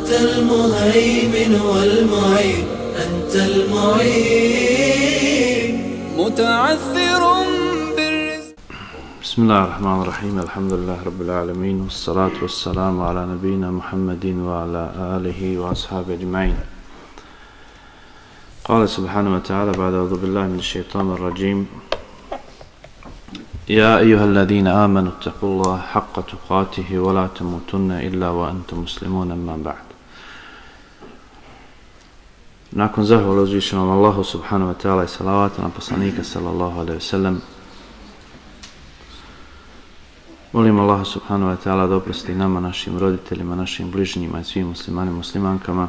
أنت المهيمن والمعين أنت المعين. متعثر بالرزق. بسم الله الرحمن الرحيم الحمد لله رب العالمين والصلاة والسلام على نبينا محمد وعلى آله وأصحابه أجمعين. قال سبحانه وتعالى بعد أعوذ بالله من الشيطان الرجيم. يا أيها الذين آمنوا اتقوا الله حق تقاته ولا تموتن إلا وأنتم مسلمون أما بعد. Nakon zahvala uzvišenom Allahu subhanahu wa ta'ala i salavata na poslanika sallallahu alaihi wa sallam Molim Allahu subhanahu wa ta'ala da oprosti nama, našim roditeljima, našim bližnjima i svim muslimanima muslimankama.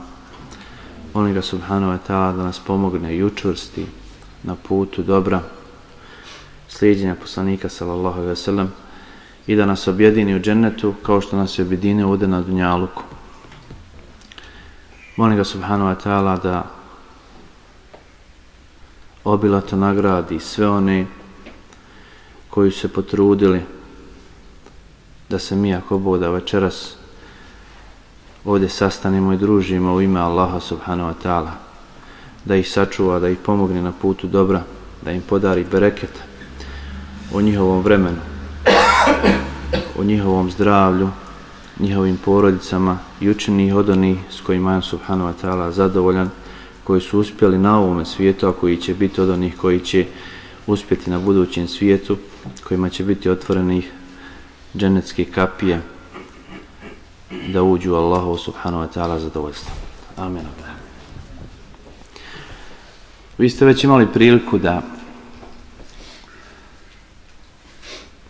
Molim ga subhanahu wa ta'ala da nas pomogne i učvrsti na putu dobra, slijedjenja poslanika sallallahu alaihi wa sallam i da nas objedini u džennetu kao što nas je objedinio ovdje na Dunjaluku. Molim ga subhanahu wa ta'ala da obilato nagradi sve one koji su se potrudili da se mi ako boda večeras ovdje sastanemo i družimo u ime Allaha subhanahu wa ta'ala da ih sačuva, da ih pomogne na putu dobra, da im podari bereket o njihovom vremenu, o njihovom zdravlju, njihovim porodicama i učini ih od onih s kojima je subhanahu wa ta'ala zadovoljan, koji su uspjeli na ovome svijetu, a koji će biti od onih koji će uspjeti na budućem svijetu, kojima će biti otvorenih dženecke kapije da uđu Allahu subhanahu wa ta'ala zadovoljstvo. Amin. Vi ste već imali priliku da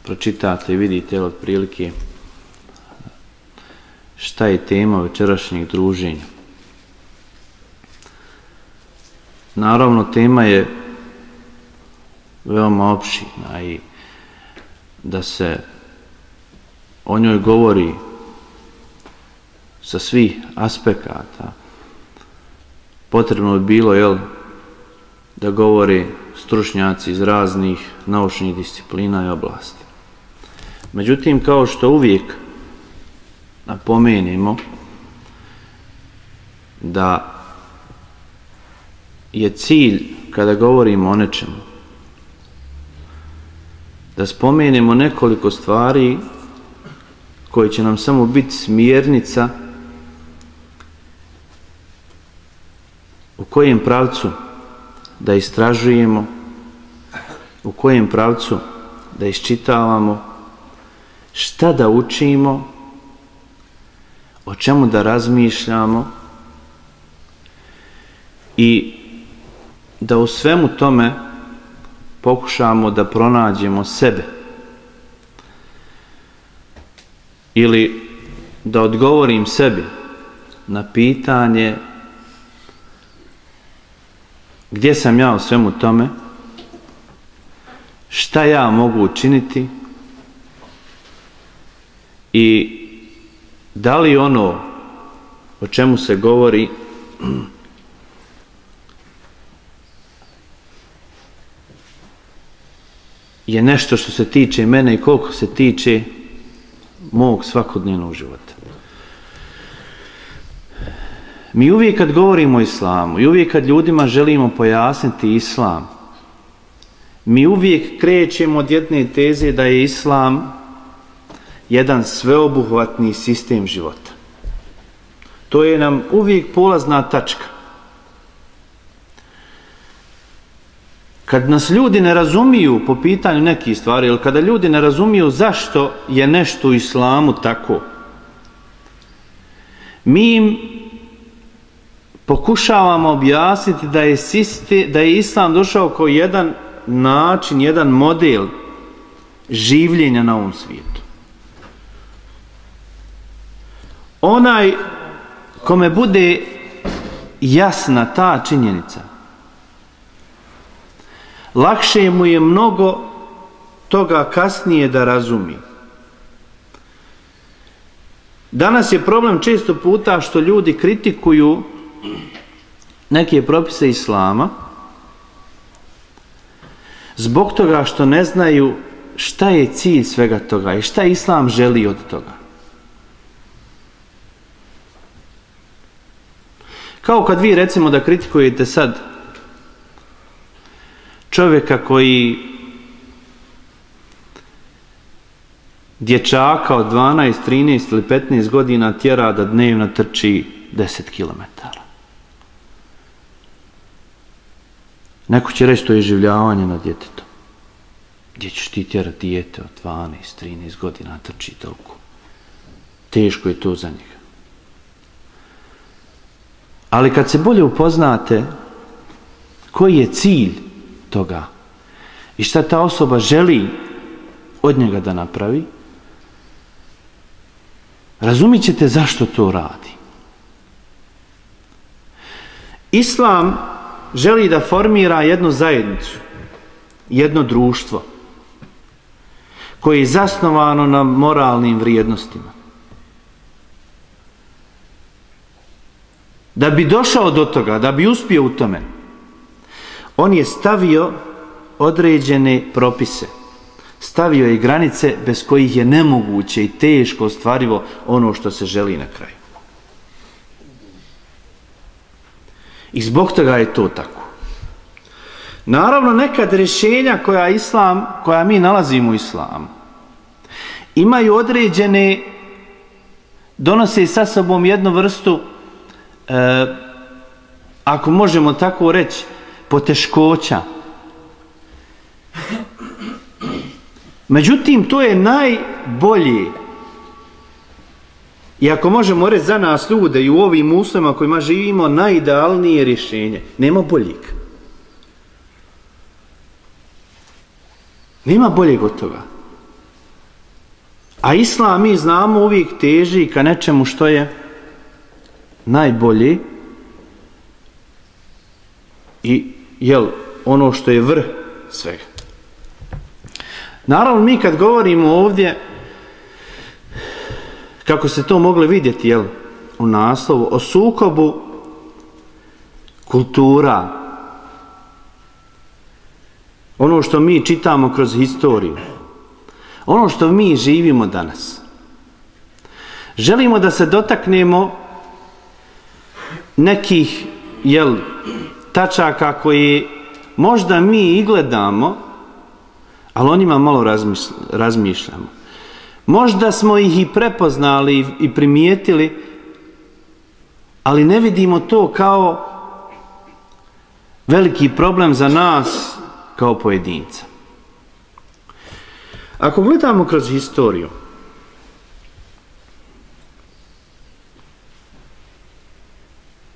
pročitate i vidite od prilike šta je tema večerašnjeg druženja. Naravno, tema je veoma opšina i da se o njoj govori sa svih aspekata. Potrebno je bilo, jel, da govori stručnjaci iz raznih naučnih disciplina i oblasti. Međutim, kao što uvijek napomenimo da je cilj kada govorimo o nečemu. Da spomenemo nekoliko stvari koje će nam samo biti smjernica u kojem pravcu da istražujemo, u kojem pravcu da iščitavamo, šta da učimo, o čemu da razmišljamo i da u svemu tome pokušamo da pronađemo sebe. Ili da odgovorim sebi na pitanje gdje sam ja u svemu tome, šta ja mogu učiniti i da li ono o čemu se govori je nešto što se tiče mene i koliko se tiče mog svakodnevnog života. Mi uvijek kad govorimo o islamu i uvijek kad ljudima želimo pojasniti islam, mi uvijek krećemo od jedne teze da je islam jedan sveobuhvatni sistem života. To je nam uvijek polazna tačka. Kad nas ljudi ne razumiju po pitanju nekih stvari, ili kada ljudi ne razumiju zašto je nešto u islamu tako, mi im pokušavamo objasniti da je, siste, da je islam došao kao jedan način, jedan model življenja na ovom svijetu. Onaj kome bude jasna ta činjenica, lakše mu je mnogo toga kasnije da razumi. Danas je problem često puta što ljudi kritikuju neke propise islama zbog toga što ne znaju šta je cilj svega toga i šta islam želi od toga. Kao kad vi recimo da kritikujete sad čovjeka koji dječaka od 12, 13 ili 15 godina tjera da dnevno trči 10 km. Neko će reći to je življavanje na djetetom. Gdje ćeš ti tjera dijete od 12, 13 godina trči toliko? Teško je to za njega. Ali kad se bolje upoznate koji je cilj toga i šta ta osoba želi od njega da napravi, razumit ćete zašto to radi. Islam želi da formira jednu zajednicu, jedno društvo koje je zasnovano na moralnim vrijednostima. Da bi došao do toga, da bi uspio u tome, on je stavio određene propise. Stavio je granice bez kojih je nemoguće i teško ostvarivo ono što se želi na kraju. I zbog toga je to tako. Naravno, nekad rješenja koja islam, koja mi nalazimo u islamu, imaju određene, donose sa sobom jednu vrstu, e, ako možemo tako reći, poteškoća. Međutim, to je najbolji I ako možemo reći za nas ljude i u ovim uslovima kojima živimo, najidealnije rješenje. Nema boljeg. Nema boljeg od toga. A islam mi znamo uvijek teži ka nečemu što je najbolji i jel, ono što je vrh svega. Naravno, mi kad govorimo ovdje kako se to mogli vidjeti jel, u naslovu, o sukobu kultura, ono što mi čitamo kroz historiju, ono što mi živimo danas. Želimo da se dotaknemo nekih jel, tačaka koji možda mi i gledamo, ali o njima malo razmišljamo. Možda smo ih i prepoznali i primijetili, ali ne vidimo to kao veliki problem za nas kao pojedinca. Ako gledamo kroz historiju,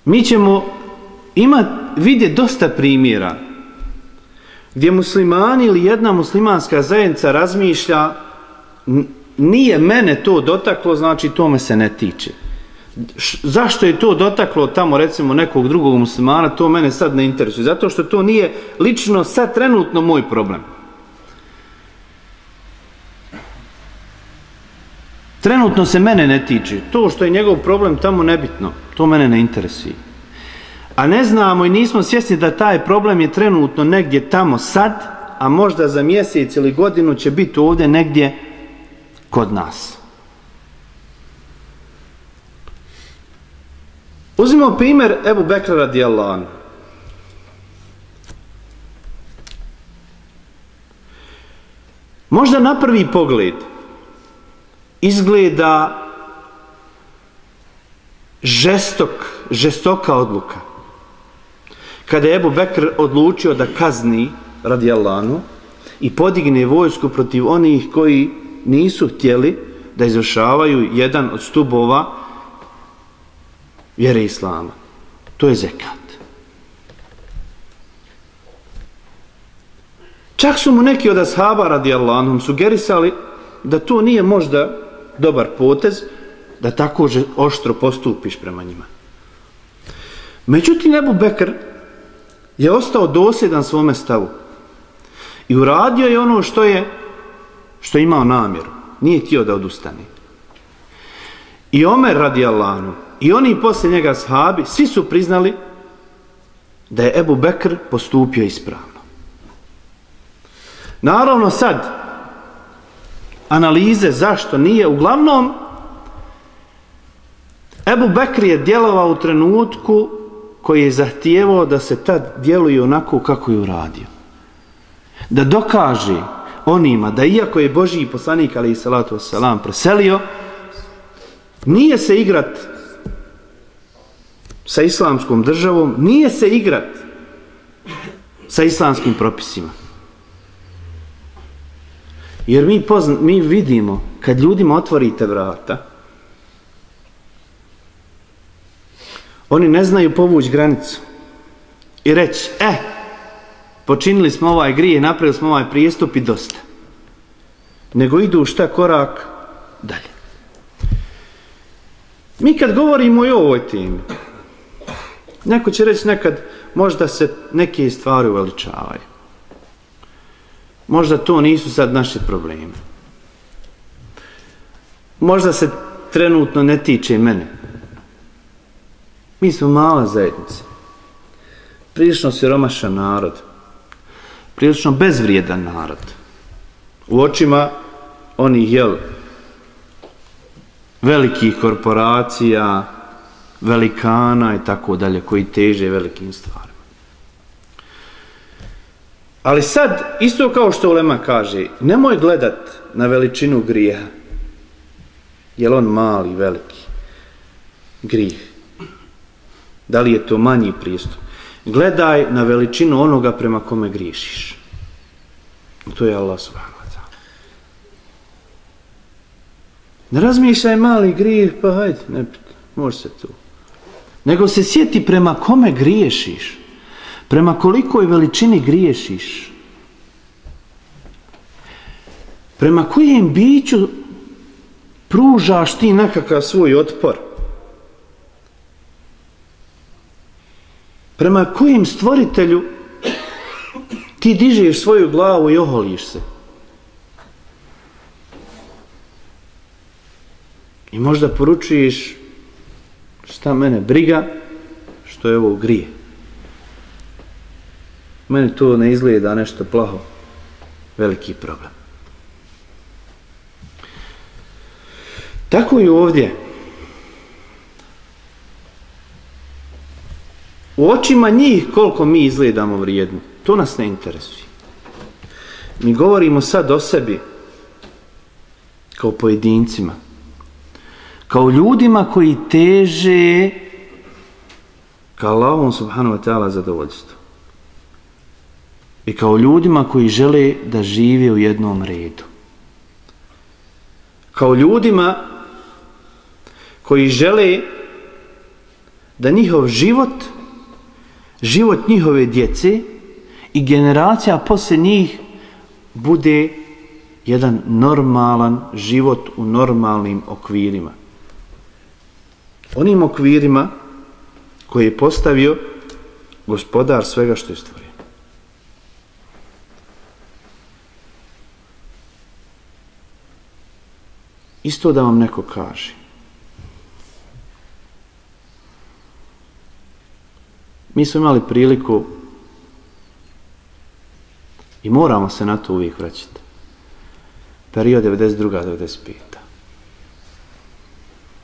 mi ćemo Ima, vide dosta primjera gdje muslimani ili jedna muslimanska zajednica razmišlja nije mene to dotaklo, znači to me se ne tiče. Š, zašto je to dotaklo tamo recimo nekog drugog muslimana, to mene sad ne interesuje. Zato što to nije lično sad trenutno moj problem. Trenutno se mene ne tiče. To što je njegov problem tamo nebitno. To mene ne interesuje. A ne znamo i nismo svjesni da taj problem je trenutno negdje tamo sad, a možda za mjesec ili godinu će biti ovdje negdje kod nas. Uzmimo primjer Ebu Bekra radijallahu anhu. Možda na prvi pogled izgleda žestok, žestoka odluka. Kada je Ebu Bekr odlučio da kazni radi i podigne vojsku protiv onih koji nisu htjeli da izvršavaju jedan od stubova vjere Islama. To je zekat. Čak su mu neki od ashaba radi Allahom sugerisali da to nije možda dobar potez da tako oštro postupiš prema njima. Međutim, Ebu Bekr je ostao dosjedan svome stavu i uradio je ono što je što je imao namjeru. Nije htio da odustane. I Omer radi Allahanu, i oni poslije njega sahabi, svi su priznali da je Ebu Bekr postupio ispravno. Naravno sad, analize zašto nije, uglavnom, Ebu Bekr je djelovao u trenutku koji je zahtijevao da se tad djeluje onako kako je uradio. Da dokaže onima da iako je Božji poslanik, ali i salatu wasalam, preselio, nije se igrat sa islamskom državom, nije se igrat sa islamskim propisima. Jer mi, pozna, mi vidimo, kad ljudima otvorite vrata, oni ne znaju povući granicu i reći, e, eh, počinili smo ovaj grije, napravili smo ovaj prijestup i dosta. Nego idu šta korak dalje. Mi kad govorimo i o ovoj temi, neko će reći nekad, možda se neke stvari uveličavaju. Možda to nisu sad naše probleme. Možda se trenutno ne tiče mene. Mi smo mala zajednica. Prilično siromašan narod. Prilično bezvrijedan narod. U očima onih, jel, velikih korporacija, velikana i tako dalje, koji teže velikim stvarima. Ali sad, isto kao što Ulema kaže, nemoj gledat na veličinu grijeha. jel on mali, veliki grijeh? Da li je to manji pristup? Gledaj na veličinu onoga prema kome griješiš. To je Allah subhanahu wa ta'ala. Ne razmišljaj mali grijeh, pa hajde, ne pita, može se tu. Nego se sjeti prema kome griješiš prema kolikoj veličini griješiš, prema kojem biću pružaš ti nekakav svoj otpor, prema kojem stvoritelju ti dižeš svoju glavu i oholiš se. I možda poručuješ šta mene briga, što je ovo grije. Meni to ne izgleda nešto plaho. Veliki problem. Tako i ovdje. U očima njih koliko mi izgledamo vrijedno, to nas ne interesuje. Mi govorimo sad o sebi kao pojedincima, kao ljudima koji teže ka Allahom subhanahu wa ta'ala zadovoljstvo i kao ljudima koji žele da žive u jednom redu. Kao ljudima koji žele da njihov život, život njihove djece i generacija posle njih bude jedan normalan život u normalnim okvirima. Onim okvirima koje je postavio gospodar svega što je stvorio. Isto da vam neko kaže. Mi smo imali priliku i moramo se na to uvijek vraćati. Period 92. 95.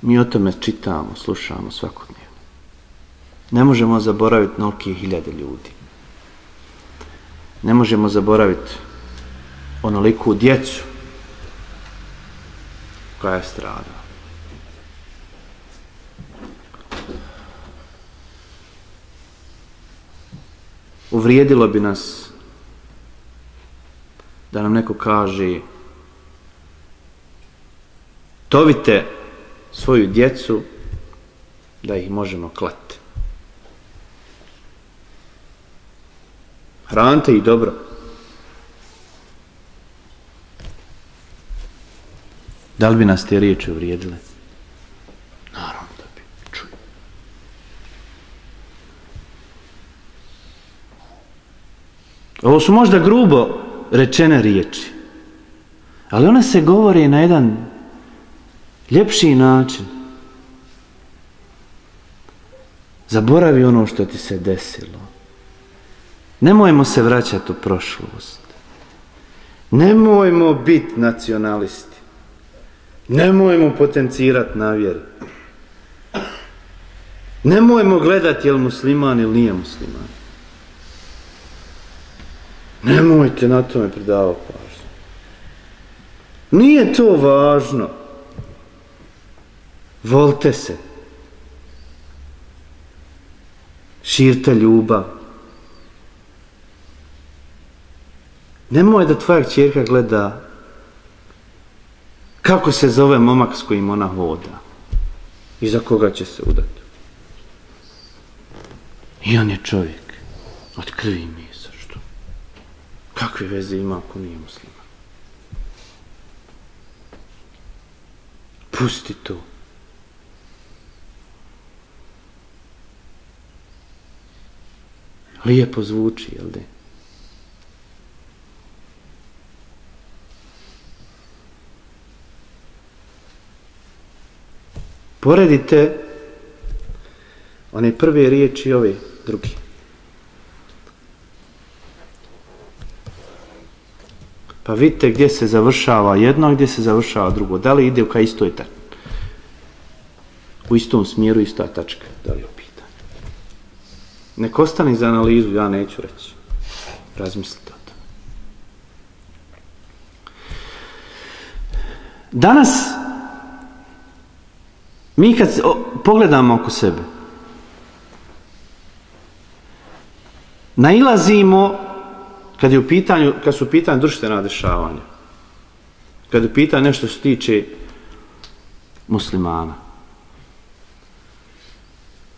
Mi o tome čitamo, slušamo svakodnevno. Ne možemo zaboraviti nolike hiljade ljudi. Ne možemo zaboraviti onoliku djecu koja je stradala. Uvrijedilo bi nas da nam neko kaže tovite svoju djecu da ih možemo klati. Hranite ih dobro. Da li bi nas te riječi uvrijedile? Naravno da bi. Čuj. Ovo su možda grubo rečene riječi. Ali one se govore na jedan ljepši način. Zaboravi ono što ti se desilo. Nemojmo se vraćati u prošlost. Nemojmo biti nacionalisti. Nemojmo potencirati navjer. Nemojmo gledati je li musliman ili nije musliman. Nemojte na tome pridavati pažnju. Nije to važno. Volite se. Širte ljubav. Nemoj da tvoja čerka gleda kako se zove momak s kojim ona hoda i za koga će se udati. I on je čovjek od krvi i Kakve veze ima ako nije musliman? Pusti to. Lijepo zvuči, jel de? Poredite one prve riječi i ove drugi. Pa vidite gdje se završava jedno, gdje se završava drugo. Da li ide u kaj istoj tački? U istom smjeru ista tačka. Da li je pitanje? Nek ostane za analizu, ja neću reći. Razmislite o tom. Danas Mi kad o, pogledamo oko sebe, nailazimo, kad, je u pitanju, kad su u pitanju društvena dešavanja, kad je u pitanju nešto se tiče muslimana,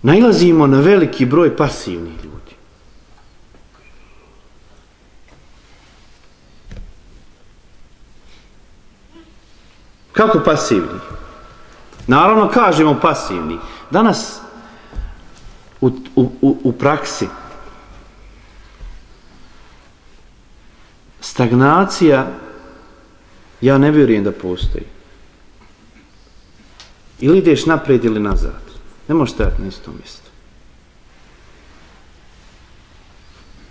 nailazimo na veliki broj pasivnih ljudi. Kako pasivni? Naravno, kažemo pasivni. Danas u, u, u, u praksi stagnacija ja ne vjerujem da postoji. Ili ideš naprijed ili nazad. Ne možeš stajati na istom mjestu.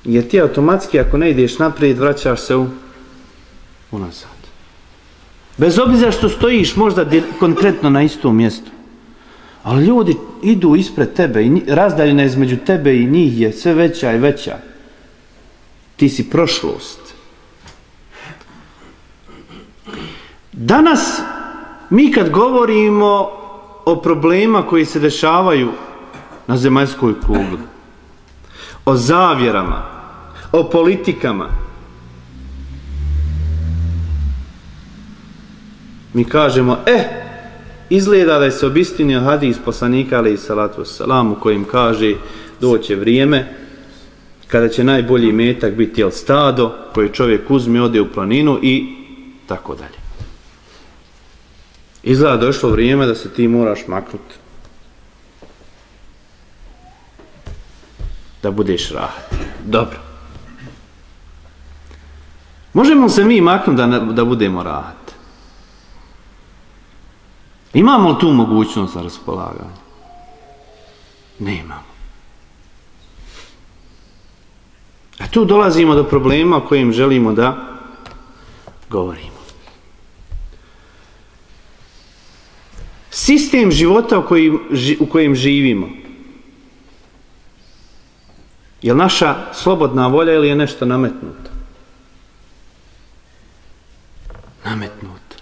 Jer ti automatski ako ne ideš naprijed vraćaš se u, u nazad. Bez obzira što stojiš možda konkretno na istom mjestu. Ali ljudi idu ispred tebe i razdaljena između tebe i njih je sve veća i veća. Ti si prošlost. Danas mi kad govorimo o problema koji se dešavaju na zemaljskoj kugli, o zavjerama, o politikama, mi kažemo, eh, izgleda da je se obistinio hadis poslanika, ali i salatu wasalam, u kojim kaže, doće vrijeme, kada će najbolji metak biti jel stado, koje čovjek uzme, ode u planinu i tako dalje. Izgleda došlo vrijeme da se ti moraš maknuti. Da budeš rahat. Dobro. Možemo se mi maknuti da, da budemo rahat? Imamo li tu mogućnost za raspolaganje? Ne imamo. A tu dolazimo do problema o kojim želimo da govorimo. Sistem života u kojim, u kojem živimo je li naša slobodna volja ili je nešto nametnuto? Nametnuto.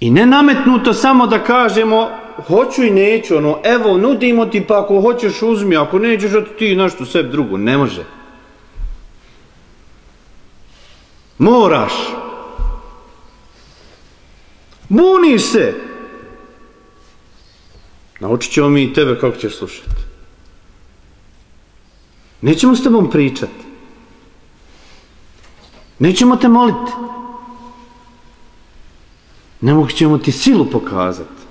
I ne nametnuto samo da kažemo hoću i neću, ono, evo, nudimo ti pa ako hoćeš uzmi, ako nećeš, ti nešto sebi drugo. Ne može. Moraš. Buniš se. Naučit ćemo mi i tebe kako ćeš slušati. Nećemo s tebom pričati. Nećemo te moliti. Ne mogu ćemo ti silu pokazati.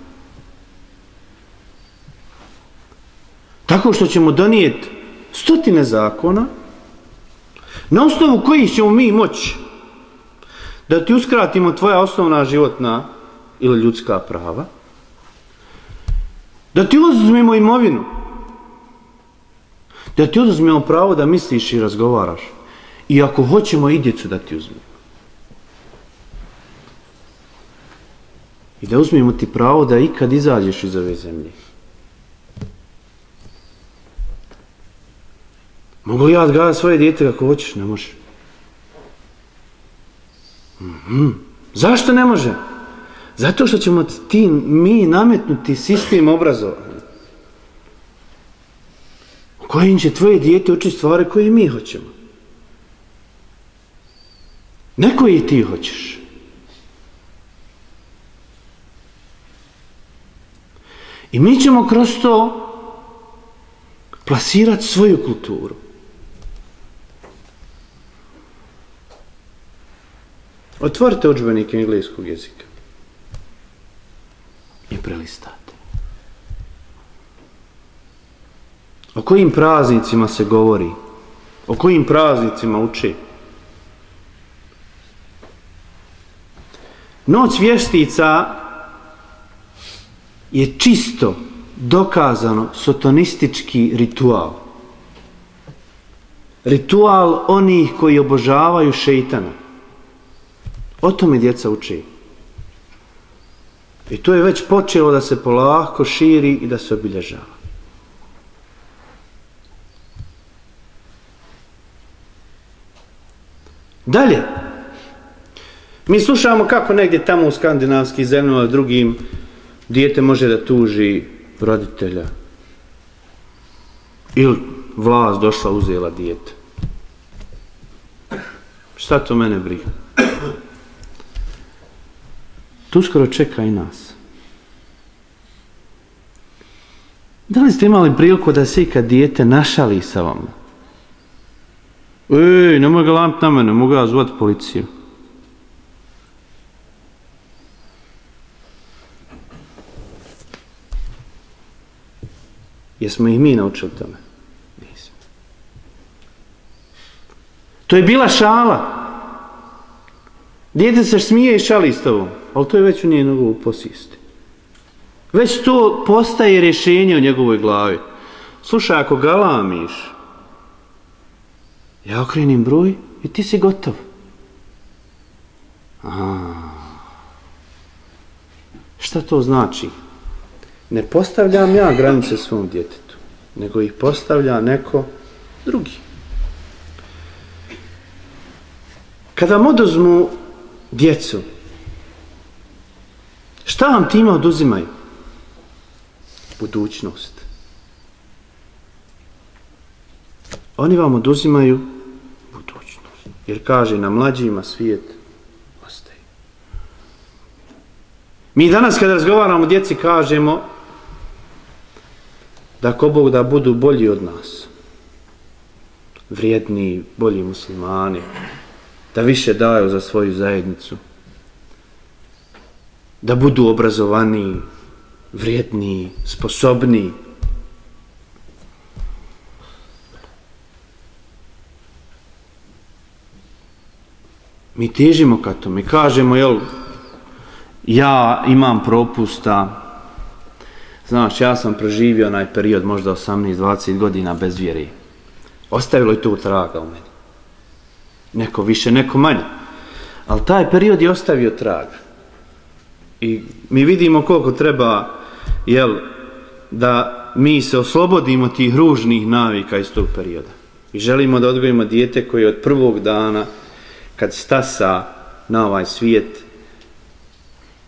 Tako što ćemo donijeti stotine zakona na osnovu kojih ćemo mi moći da ti uskratimo tvoja osnovna životna ili ljudska prava, da ti uzmemo imovinu, da ti uzmemo pravo da misliš i razgovaraš i ako hoćemo i djecu da ti uzmemo. I da uzmemo ti pravo da ikad izađeš iz ove zemlje. Mogu li ja odgledati svoje djete kako hoćeš? Ne može. Mm -hmm. Zašto ne može? Zato što ćemo ti, mi nametnuti sistem obrazovanja u kojim će tvoje dijete učiti stvari koje mi hoćemo. Ne koji ti hoćeš. I mi ćemo kroz to plasirati svoju kulturu. Otvorite učbenike engleskog jezika i prelistate. O kojim praznicima se govori? O kojim praznicima uči? Noć vještica je čisto dokazano sotonistički ritual. Ritual onih koji obožavaju šeitana. O tome djeca uči. I to je već počelo da se polako širi i da se obilježava. Dalje. Mi slušamo kako negdje tamo u skandinavskih zemljama drugim dijete može da tuži roditelja. Ili vlast došla uzela dijete. Šta to mene briga? Tu uskoro čeka i nas. Da li ste imali priliku da se ikad dijete našali sa vama? Ej, nemoj ga lamp na mene, mogu ja zvati policiju. Jesmo ih mi naučili tome? Nismo. To je bila šala. Dijete se smije i šali s tobom, ali to je već u nije njegovu. Već to postaje rješenje u njegovoj glavi. Slušaj, ako galamiš, ja okrenim broj i ti si gotov. A, šta to znači? Ne postavljam ja granice svom djetetu, nego ih postavlja neko drugi. Kada mu oduzmu djecu, šta vam time oduzimaju? Budućnost. Oni vam oduzimaju budućnost. Jer kaže, na mlađima svijet ostaje. Mi danas kada razgovaramo djeci kažemo da ko Bog da budu bolji od nas. Vrijedni, bolji muslimani, da više daju za svoju zajednicu, da budu obrazovani, vrijedni, sposobni. Mi težimo ka to, mi kažemo, jel, ja imam propusta, znaš, ja sam preživio onaj period možda 18-20 godina bez vjeri. Ostavilo je to traga u meni. Neko više, neko manje. Ali taj period je ostavio traga. I mi vidimo koliko treba, jel, da mi se oslobodimo tih ružnih navika iz tog perioda. I želimo da odgojimo dijete koje od prvog dana, kad stasa na ovaj svijet,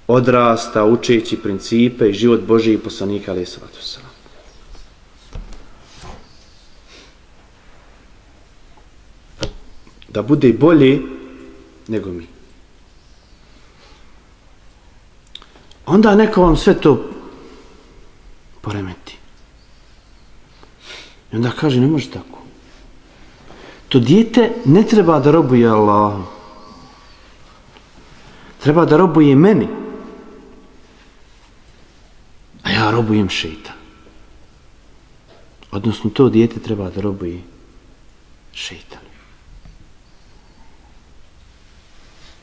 odrasta učeći principe i život Božiji poslanika ali sallatu sallam. Da bude bolje nego mi. Onda neko vam sve to poremeti. I onda kaže, ne može tako. To dijete ne treba da robuje Allahu. Treba da robuje meni. A ja robujem šeitan. Odnosno, to dijete treba da robuje šeitan.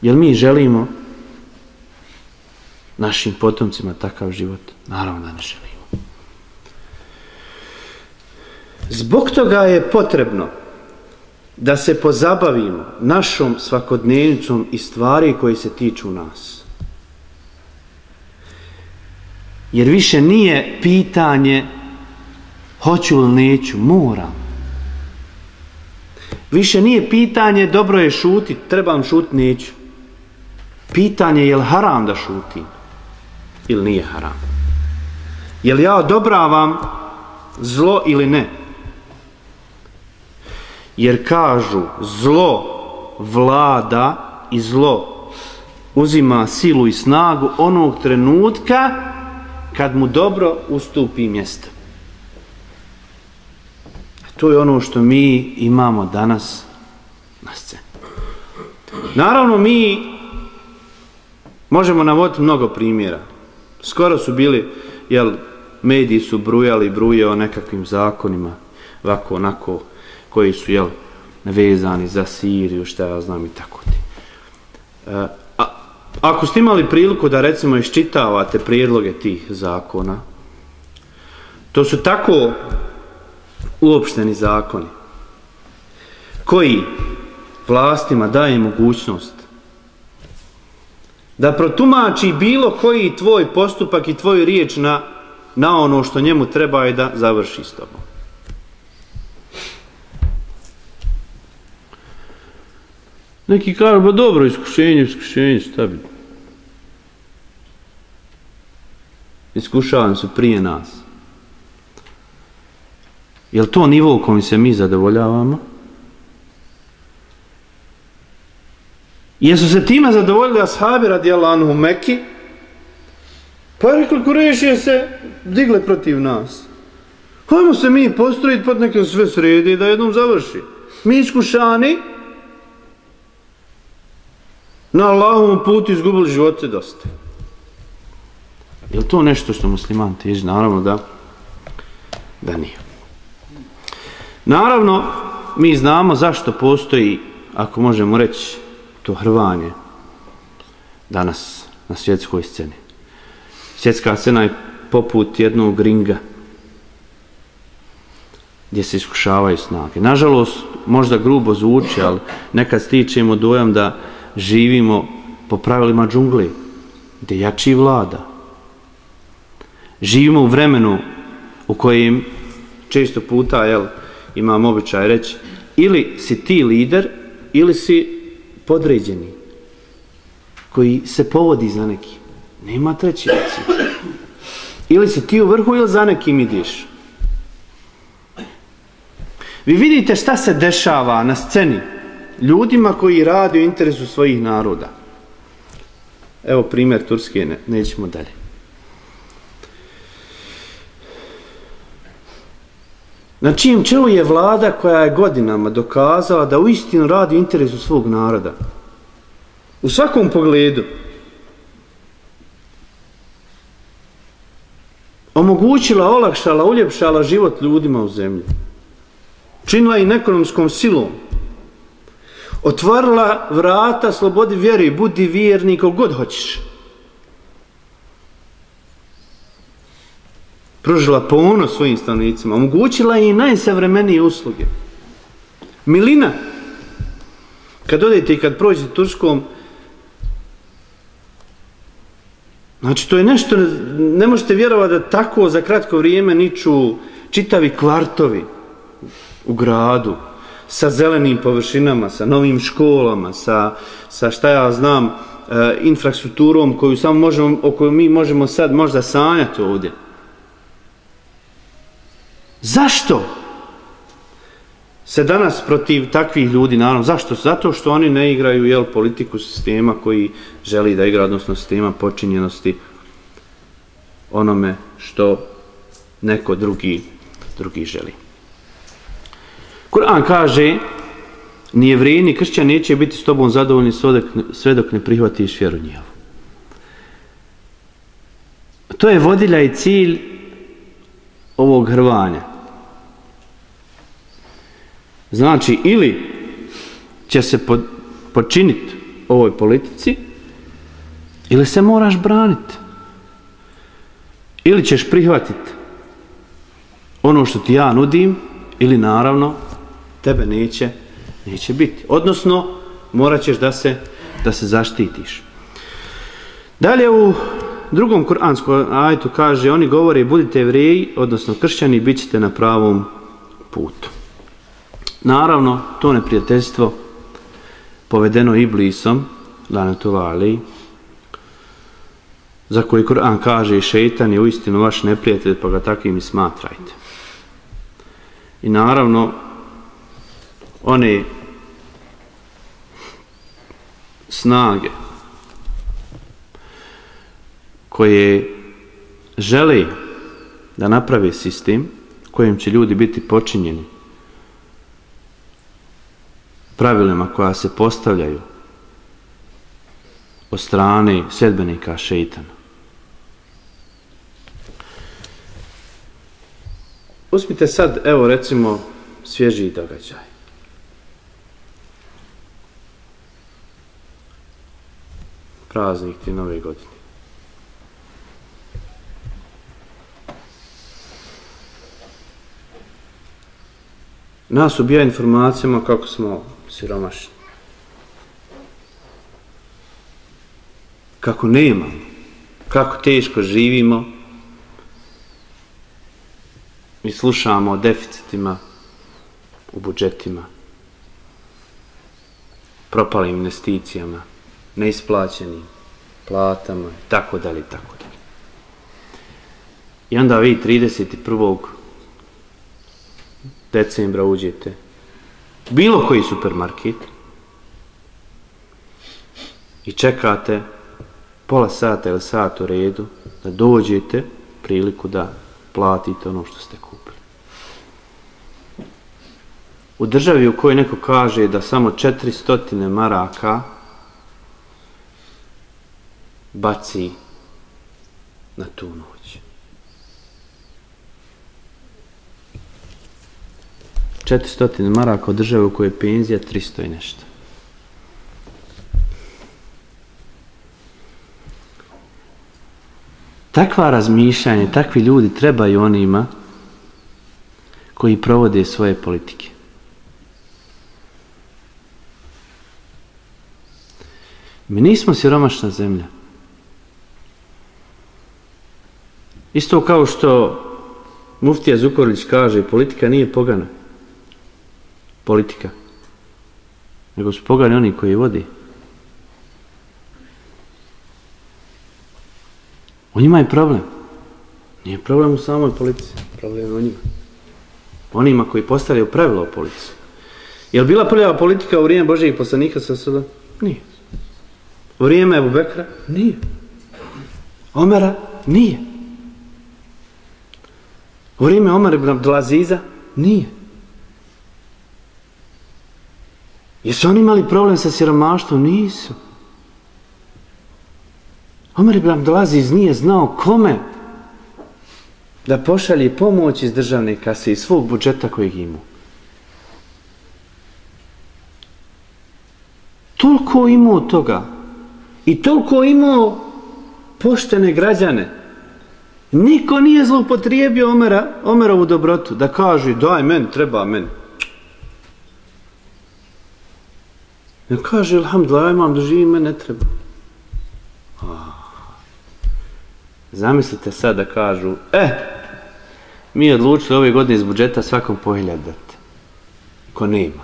Jel mi želimo našim potomcima takav život? Naravno da ne želimo. Zbog toga je potrebno da se pozabavimo našom svakodnevnicom i stvari koje se tiču nas. Jer više nije pitanje hoću li neću, moram. Više nije pitanje dobro je šutit, trebam šuti, neću. Pitanje je li haram da šutim ili nije haram. Jel ja odobravam zlo ili ne? Jer kažu zlo vlada i zlo uzima silu i snagu onog trenutka kad mu dobro ustupi mjesto. To je ono što mi imamo danas na sceni. Naravno mi možemo navoditi mnogo primjera. Skoro su bili, jel, mediji su brujali, bruje o nekakvim zakonima, ovako, onako, koji su, jel, vezani za Siriju, šta ja znam i tako ti. E, a, ako ste imali priliku da, recimo, iščitavate prijedloge tih zakona, to su tako uopšteni zakoni, koji vlastima daje mogućnost da protumači bilo koji tvoj postupak i tvoj riječ na, na ono što njemu treba je da završi s tobom. Neki kažu, ba dobro, iskušenje, iskušenje, šta bi? Iskušavani su prije nas. Je to nivo u kojem se mi zadovoljavamo? Jesu se time zadovoljili ashabi radi Allahu Meki? Pa rekli, Kurešije se digle protiv nas. Hajmo se mi postrojiti pod nekim sve sredi da jednom završi. Mi iskušani, na Allahovom putu izgubili živote dosta. Je to nešto što musliman teži? Naravno da, da nije. Naravno, mi znamo zašto postoji, ako možemo reći, to hrvanje danas na svjetskoj sceni. Svjetska scena je poput jednog ringa gdje se iskušavaju snage. Nažalost, možda grubo zvuči, ali nekad stičemo dojam da živimo po pravilima džungli, gdje jači vlada. Živimo u vremenu u kojem često puta jel, imam običaj reći ili si ti lider ili si podređeni, koji se povodi za neki. Nema treći opcije. Ili si ti u vrhu ili za nekim ideš. Vi vidite šta se dešava na sceni ljudima koji rade u interesu svojih naroda. Evo primjer Turske, ne, nećemo dalje. Na čijem čelu je vlada koja je godinama dokazala da u istinu radi interesu svog naroda. U svakom pogledu. Omogućila, olakšala, uljepšala život ljudima u zemlji. Činila i ekonomskom silom. Otvarila vrata slobodi vjeri, budi vjernik god hoćeš. Pružila ponos svojim stanovnicima, omogućila je i najsavremenije usluge. Milina, kad odete i kad prođete Turskom, znači to je nešto, ne možete vjerovati da tako za kratko vrijeme niču čitavi kvartovi u gradu, sa zelenim površinama, sa novim školama, sa, sa šta ja znam, e, infrastrukturom koju samo možemo, o kojoj mi možemo sad možda sanjati ovdje. Zašto? se danas protiv takvih ljudi, naravno, zašto? Zato što oni ne igraju jel, politiku sistema koji želi da igra, odnosno sistema počinjenosti onome što neko drugi, drugi želi. Kur'an kaže ni jevriji ni kršćan neće biti s tobom zadovoljni sve dok ne prihvatiš vjeru njihovu. To je vodilja i cilj ovog hrvanja. Znači, ili će se počiniti ovoj politici, ili se moraš braniti. Ili ćeš prihvatiti ono što ti ja nudim, ili naravno, tebe neće, neće biti. Odnosno, morat ćeš da se, da se zaštitiš. Dalje u drugom kuranskom ajtu kaže, oni govore, budite evreji, odnosno kršćani, bit ćete na pravom putu. Naravno, to neprijateljstvo povedeno Iblisom, lanetovali, za koji Kur'an kaže i šeitan je uistinu vaš neprijatelj, pa ga takvim i smatrajte. I naravno, one snage koje žele da naprave sistem kojim će ljudi biti počinjeni pravilima koja se postavljaju od strane sedbenika šeitana. Uzmite sad, evo recimo, svježi događaj. Praznik ti nove godine. Nas ubija informacijama kako smo siromašni. Kako nemamo, kako teško živimo, mi slušamo o deficitima u budžetima, propalim investicijama, neisplaćenim platama, tako dalje, tako dalje. I onda vi 31. decembra uđete bilo koji supermarket i čekate pola sata ili sat u redu da dođete priliku da platite ono što ste kupili. U državi u kojoj neko kaže da samo 400 maraka baci na tu noć. 400 maraka od države u kojoj je penzija 300 i nešto. Takva razmišljanje, takvi ljudi trebaju onima koji provode svoje politike. Mi nismo siromašna zemlja. Isto kao što Muftija Zukorlić kaže, politika nije pogana politika. Nego su pogani oni koji vodi. U njima je problem. Nije problem u samoj politici, Problem je u njima. Onima koji postavljaju pravila u politici. Je li bila prljava politika u vrijeme Božijih poslanika sa sada? Nije. U vrijeme Ebu Bekra? Nije. Omera? Nije. U vrijeme Omer ibn Abdelaziza? Nije. Jesu oni imali problem sa siromaštvom? Nisu. Omer ibn Abdelaziz nije znao kome da pošalje pomoć iz državne kase, iz svog budžeta kojeg ima. Toliko imao toga i toliko imao poštene građane Niko nije zloupotrijebio Omera, Omerovu dobrotu da kaže daj meni, treba meni. Ne kaže, alhamdulillah, imam da živim, ne treba. Ah. Zamislite sad da kažu, e, mi odlučili ove godine iz budžeta svakom po hiljad dati. Ko nema.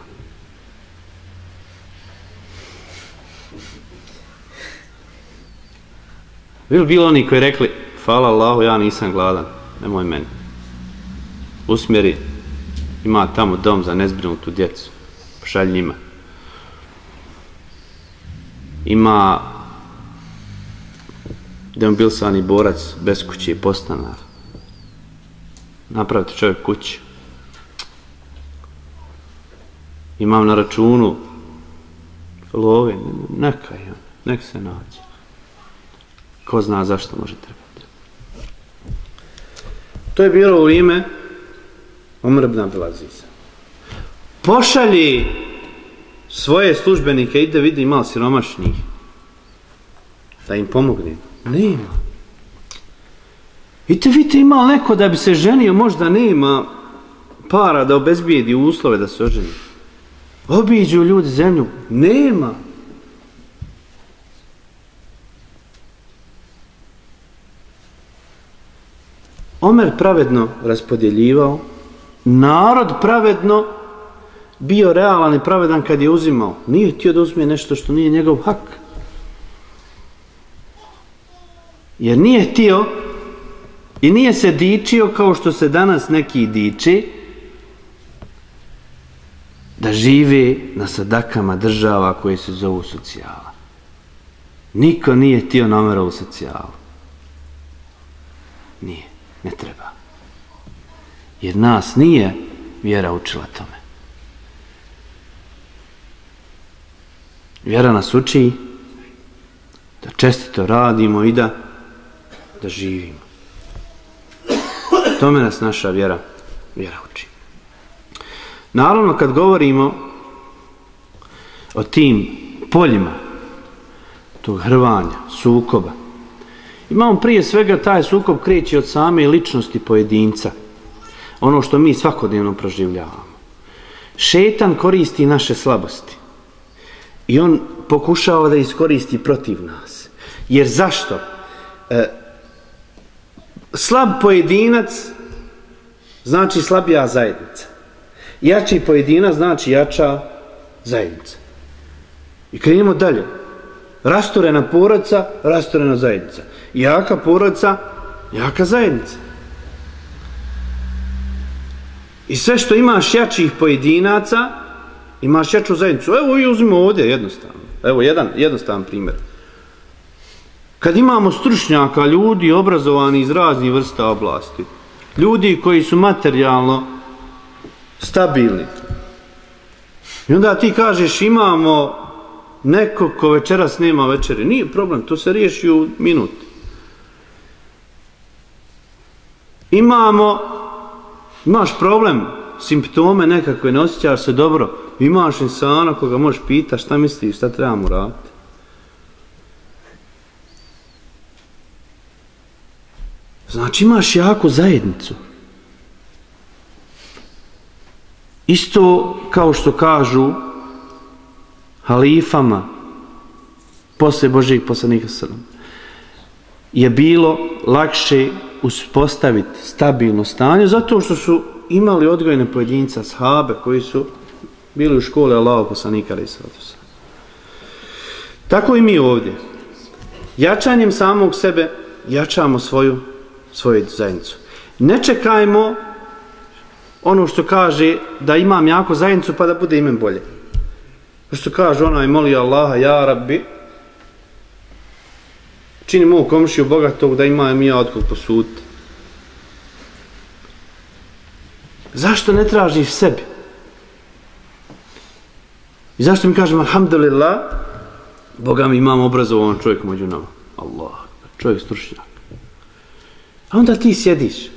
Bili bilo oni koji rekli, hvala Allahu, ja nisam gladan, nemoj meni. Usmjeri, ima tamo dom za nezbrinutu djecu, pošalj njima. Ima demobilsani borac bez kuće i postanar. Napravite čovjek kući. Imam na računu love, neka je, nek se nađe. Ko zna zašto može trebati. To je bilo u ime Umar ibn Abdelaziza. Pošalji svoje službenike ide vidi malo siromašnih da im pomogne. Nema. I te vidite ima neko da bi se ženio, možda nema para da obezbijedi uslove da se oženi. Obiđu ljudi zemlju. Nema. Omer pravedno raspodjeljivao, narod pravedno bio realan i pravedan kad je uzimao. Nije htio da uzme nešto što nije njegov hak. Jer nije htio i nije se dičio kao što se danas neki diči da žive na sadakama država koje se zovu socijala. Niko nije htio namerovu socijalu. Nije, ne treba. Jer nas nije vjera učila tome. Vjera nas uči da čestito radimo i da da živimo. Tome nas naša vjera, vjera uči. Naravno, kad govorimo o tim poljima, tog hrvanja, sukoba, imamo prije svega taj sukob kreće od same ličnosti pojedinca. Ono što mi svakodnevno proživljavamo. Šetan koristi naše slabosti. I on pokušava da iskoristi protiv nas. Jer zašto? E, slab pojedinac znači slabija zajednica. Jači pojedinac znači jača zajednica. I krenimo dalje. Rastorena porodca, rastorena zajednica. Jaka porodca, jaka zajednica. I sve što imaš jačih pojedinaca, imaš jaču zajednicu. Evo i uzmimo ovdje jednostavno. Evo jedan jednostavan primjer. Kad imamo stručnjaka, ljudi obrazovani iz raznih vrsta oblasti, ljudi koji su materijalno stabilni, i onda ti kažeš imamo neko ko večeras nema večeri. nije problem, to se riješi u minuti. Imamo, imaš problem, simptome nekakve, ne osjećaš se dobro, imaš insana koga možeš pita šta misliš, šta trebamo raditi. Znači imaš jaku zajednicu. Isto kao što kažu halifama posle Božijeg poslanika sallam je bilo lakše uspostaviti stabilno stanje zato što su imali odgojene pojedinca sahabe koji su bili u škole Allaho poslanika ali Tako i mi ovdje. Jačanjem samog sebe jačamo svoju svoju zajednicu. Ne čekajmo ono što kaže da imam jako zajednicu pa da bude imen bolje. Što kaže onaj moli Allaha, ja rabbi, čini mog komšiju bogatog da ima mi ja otkud posuditi. Zašto ne tražiš sebi? I zašto mi kažemo, alhamdulillah, Boga mi imam obrazovan čovjek među nama. Allah, čovjek stručnjak. A onda ti sjediš.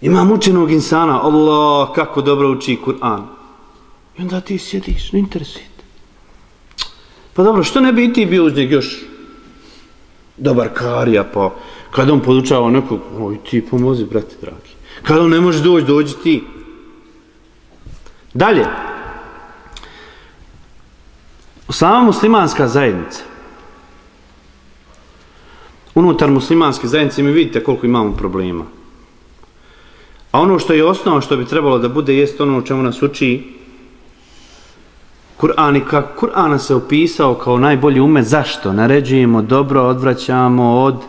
Imam učenog insana, Allah, kako dobro uči Kur'an. I onda ti sjediš, ne interesuje te. Pa dobro, što ne bi i ti bio uz njeg još dobar karija, pa kad on podučava nekog, oj ti pomozi, brate dragi. Kada on ne može doći, dođi ti. Dalje, sama muslimanska zajednica, unutar muslimanske zajednice mi vidite koliko imamo problema. A ono što je osnova što bi trebalo da bude jest ono o čemu nas uči Kur'an i kako Kur'ana se opisao kao najbolji umet, zašto? Naređujemo dobro, odvraćamo od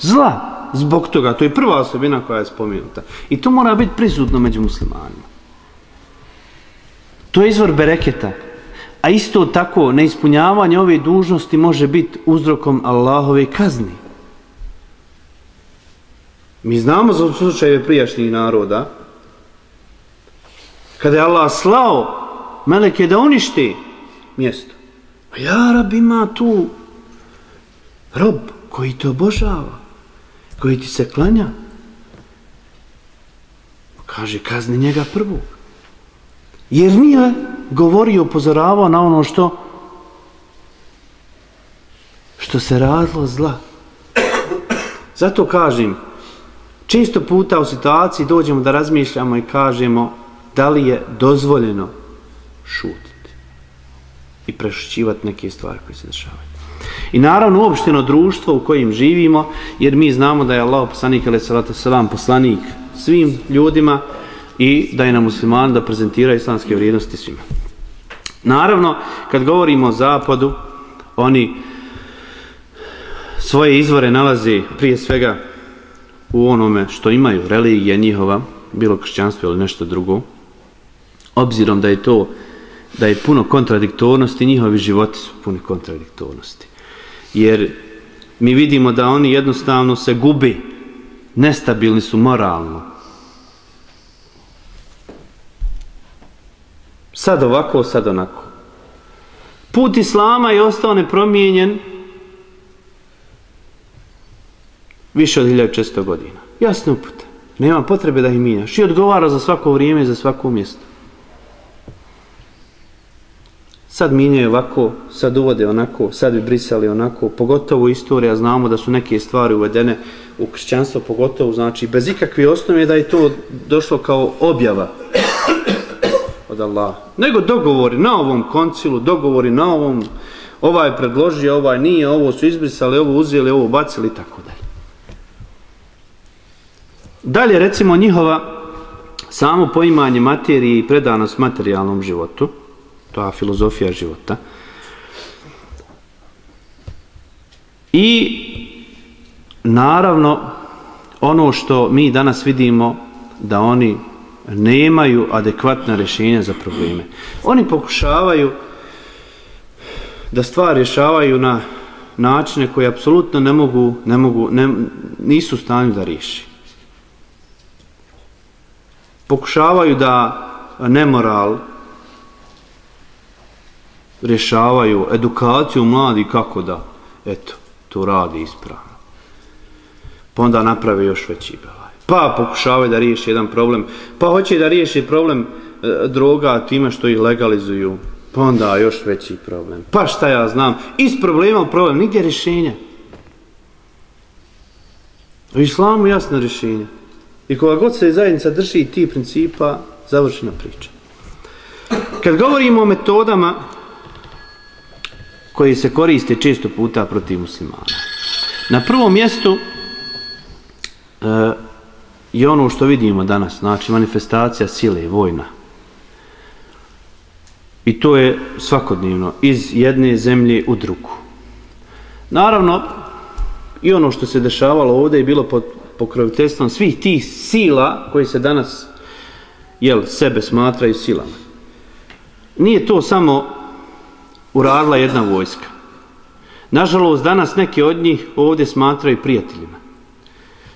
zla. Zbog toga, to je prva osobina koja je spomenuta. I to mora biti prisutno među muslimanima. To je izvor bereketa. A isto tako, neispunjavanje ove dužnosti može biti uzrokom Allahove kazni. Mi znamo za slučajeve prijašnjih naroda, kada je Allah slao meleke da uništi mjesto. A ja rab ima tu rob koji te obožava, koji ti se klanja. Kaže, kazni njega prvog. Jer nije govorio, upozoravao na ono što što se radilo zla. Zato kažem, čisto puta u situaciji dođemo da razmišljamo i kažemo da li je dozvoljeno šutiti i prešućivati neke stvari koje se dešavaju. I naravno uopšteno društvo u kojim živimo, jer mi znamo da je Allah poslanik ali salatu salam poslanik svim ljudima i da je na musliman da prezentira islamske vrijednosti svima. Naravno, kad govorimo o zapadu, oni svoje izvore nalazi prije svega u onome što imaju, religija njihova, bilo kršćanstvo ili nešto drugo, obzirom da je to da je puno kontradiktornosti, njihovi životi su puni kontradiktornosti. Jer mi vidimo da oni jednostavno se gubi, nestabilni su moralno. Sad ovako, sad onako. Put Islama je ostao nepromijenjen više od 1600 godina. Jasno put Nema potrebe da ih mijenjaš. I odgovara za svako vrijeme i za svako mjesto. Sad minjaju ovako, sad uvode onako, sad bi brisali onako, pogotovo istorija, znamo da su neke stvari uvedene u kršćanstvo, pogotovo, znači, bez ikakve osnove da je to došlo kao objava od Allaha. Nego dogovori na ovom koncilu, dogovori na ovom, ovaj predložio, ovaj nije, ovo su izbrisali, ovo uzeli, ovo bacili i tako dalje. Dalje, recimo, njihova samo poimanje materije i predanost materijalnom životu, ta filozofija života. I naravno ono što mi danas vidimo da oni nemaju adekvatna rješenja za probleme. Oni pokušavaju da stvar rješavaju na načine koje apsolutno ne mogu, ne mogu, ne, nisu u stanju da riješi. Pokušavaju da nemoral, rješavaju edukaciju mladi kako da, eto, to radi ispravno. Pa onda naprave još veći belaj. Pa pokušavaju da riješi jedan problem, pa hoće da riješi problem e, droga time što ih legalizuju, pa onda još veći problem. Pa šta ja znam, iz problema u problem, nigdje rješenja. U islamu jasno rješenje. I koga god se zajednica drži ti principa, završena priča. Kad govorimo o metodama, koji se koriste često puta protiv muslimana. Na prvom mjestu e, je ono što vidimo danas, znači manifestacija sile, vojna. I to je svakodnevno, iz jedne zemlje u drugu. Naravno, i ono što se dešavalo ovdje je bilo pod pokroviteljstvom svih tih sila koji se danas jel, sebe smatraju silama. Nije to samo uradila jedna vojska. Nažalost, danas neki od njih ovdje smatraju prijateljima.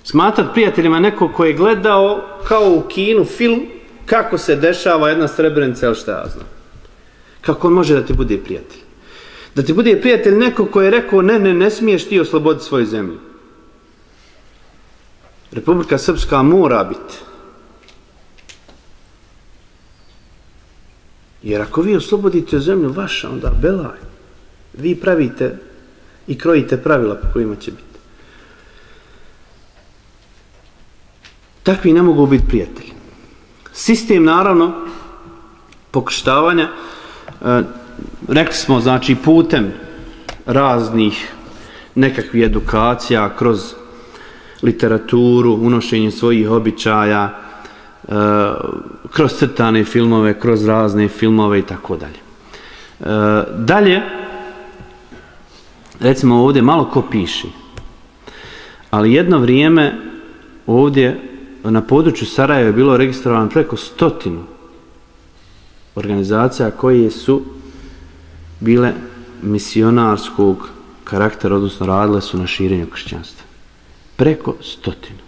Smatrat prijateljima neko ko je gledao kao u kinu film kako se dešava jedna srebrenica ili šta ja znam. Kako on može da ti bude prijatelj? Da ti bude prijatelj neko ko je rekao ne, ne, ne smiješ ti osloboditi svoju zemlju. Republika Srpska mora biti Jer ako vi oslobodite zemlju vaša, onda belaj. Vi pravite i krojite pravila po kojima će biti. Takvi ne mogu biti prijatelji. Sistem, naravno, pokuštavanja, e, eh, rekli smo, znači, putem raznih nekakvih edukacija, kroz literaturu, unošenje svojih običaja, Eh, kroz crtane filmove, kroz razne filmove i tako dalje. Eh, dalje, recimo ovdje malo ko piše, ali jedno vrijeme ovdje na području Sarajeva je bilo registrovano preko stotinu organizacija koje su bile misionarskog karaktera, odnosno radile su na širenju kršćanstva. Preko stotinu.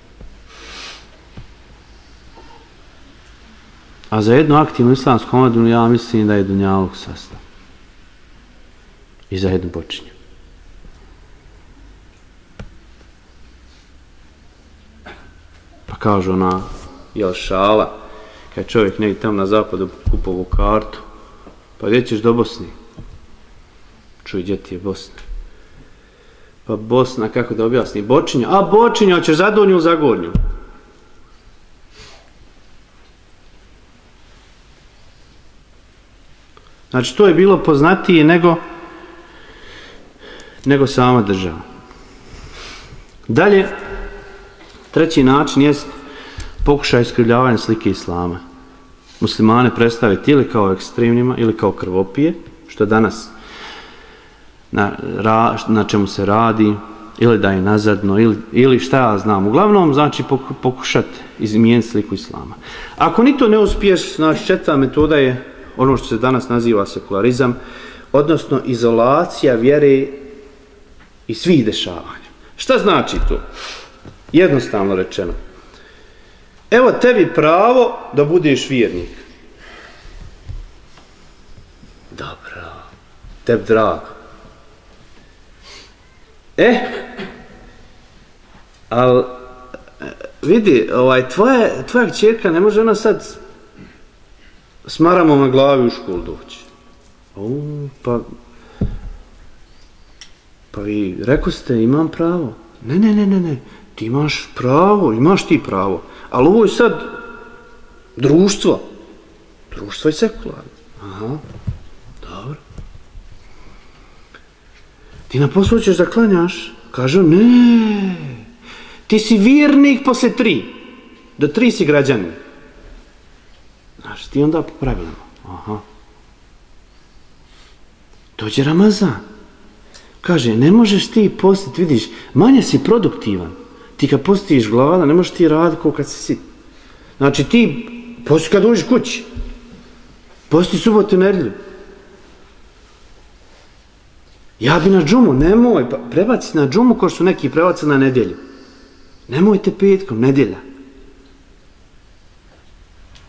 A za jednu aktivnu islamsku omladinu ja mislim da je Dunjalog sastav. I za jednu počinju. Pa kažu ona, jel šala, kad čovjek negdje tamo na zapadu kupovu kartu, pa gdje ćeš do Bosni? Čuj, gdje ti je Bosna? Pa Bosna, kako da objasni? Bočinja. A, Bočinja, hoćeš za donju, za gornju. Znači, to je bilo poznatije nego nego sama država. Dalje, treći način jest pokušaj iskrivljavanja slike islama. Muslimane predstaviti ili kao ekstremnima ili kao krvopije, što danas na, ra, na čemu se radi, ili da je nazadno, ili, ili šta ja znam. Uglavnom, znači, pokušati izmijeniti sliku islama. Ako ni to ne uspiješ, znači, četva metoda je ono što se danas naziva sekularizam, odnosno izolacija vjere i svih dešavanja. Šta znači to? Jednostavno rečeno. Evo tebi pravo da budeš vjernik. Dobro. Teb drago. E, ali e, vidi, ovaj, tvoja, tvoja čerka ne može ona sad s maramom na glavi u školu doći. O, pa, pa vi, rekao ste, imam pravo. Ne, ne, ne, ne, ne, ti imaš pravo, imaš ti pravo. Ali ovo je sad društvo. Društvo je sekularno. Aha, dobro. Ti na poslu ćeš da klanjaš? Kažu, ne, ti si vjernik posle tri. Do tri si građanin. Znaš, ti onda popravljamo. Aha. Dođe Ramazan. Kaže, ne možeš ti postiti, vidiš, manje si produktivan. Ti kad postiš glada, ne možeš ti raditi kao kad si sit. Znači ti, posti kad uđeš kući. Posti subotu nedelju. Ja bi na džumu, nemoj, pa prebaci na džumu ko su neki prebaci na nedjelju. Nemojte petkom, nedjelja.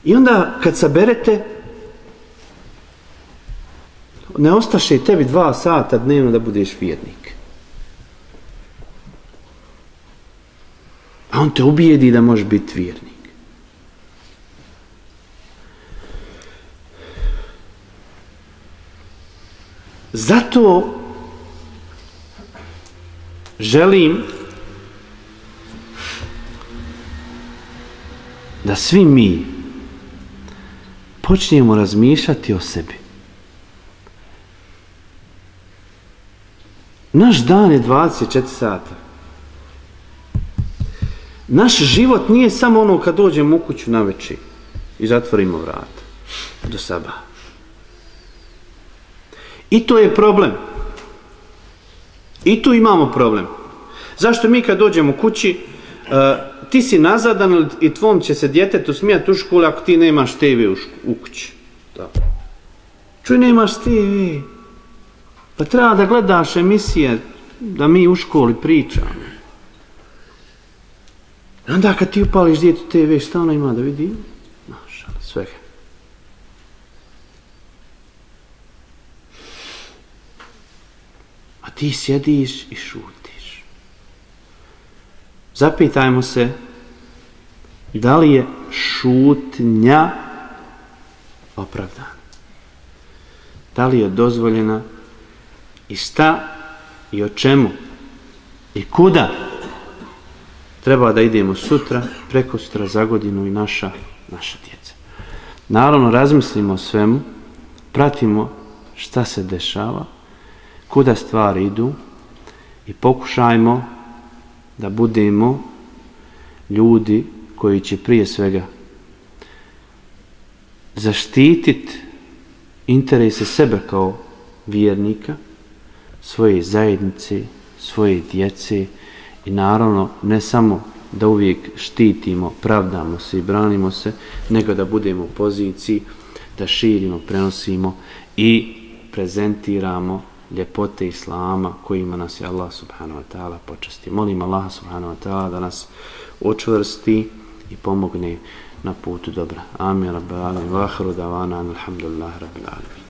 I onda kad saberete, ne ostaše tebi dva sata dnevno da budeš vjernik. A on te ubijedi da možeš biti vjernik. Zato želim da svi mi počnemo razmišljati o sebi. Naš dan je 24 sata. Naš život nije samo ono kad dođemo u kuću na večer i zatvorimo vrat do saba. I to je problem. I tu imamo problem. Zašto mi kad dođemo u kući, uh, ti si nazadan i tvom će se djetetu smijati u školu ako ti nemaš TV u, u kući. Da. Čuj, nemaš TV. Pa treba da gledaš emisije da mi u školi pričamo. Onda kad ti upališ djetu TV, šta ona ima da vidi? Maša, sve. A ti sjediš i šuti. Zapitajmo se da li je šutnja opravdana. Da li je dozvoljena i šta i o čemu i kuda treba da idemo sutra, preko sutra, za godinu i naša, naša djeca. Naravno, razmislimo o svemu, pratimo šta se dešava, kuda stvari idu i pokušajmo da budemo ljudi koji će prije svega zaštititi interese sebe kao vjernika, svoje zajednice, svoje djece i naravno ne samo da uvijek štitimo, pravdamo se i branimo se, nego da budemo u poziciji da širimo, prenosimo i prezentiramo ljepote Islama kojima nas je Allah subhanahu wa ta'ala počasti. Molim Allah subhanahu wa ta'ala da nas učvrsti i pomogne na putu dobra. Amin, rabbi alamin, vahru davana, alhamdulillah, rabbi alamin.